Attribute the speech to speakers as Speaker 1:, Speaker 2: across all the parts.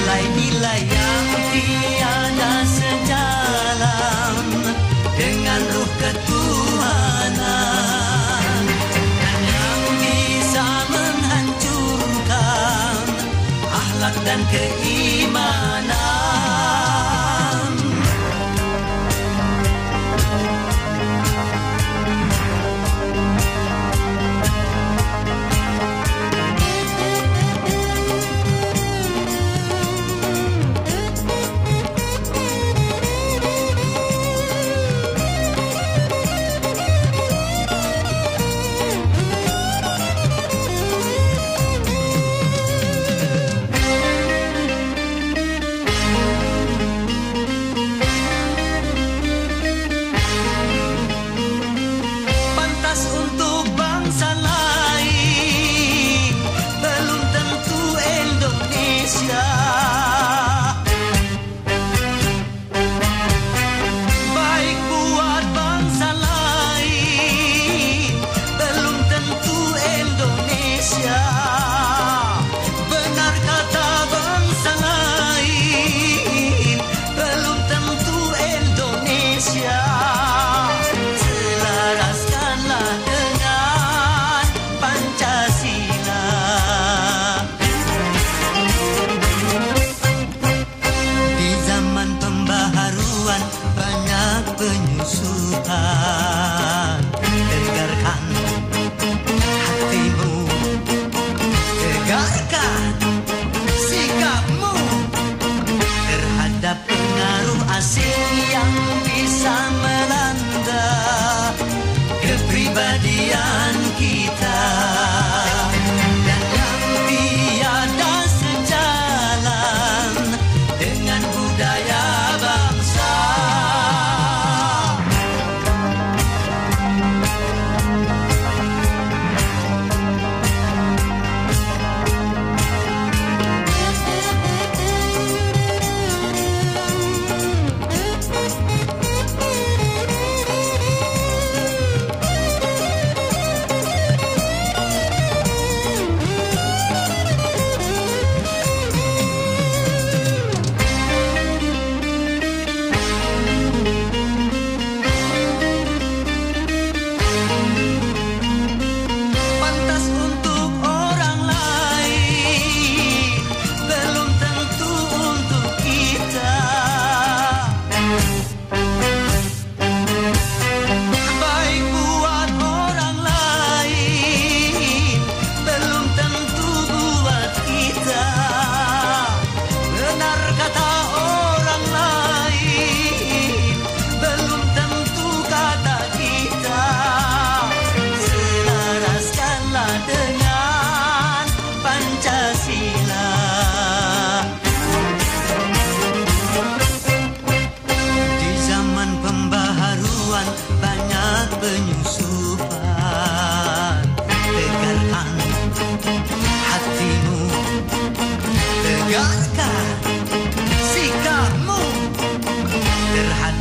Speaker 1: nilai-nilai yang tiada sejalan dengan ruh ketuhan. banyak penyusupan. Dengarkan hatimu, dengarkan sikapmu terhadap pengaruh asing yang bisa melanda kepribadian kita.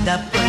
Speaker 1: up.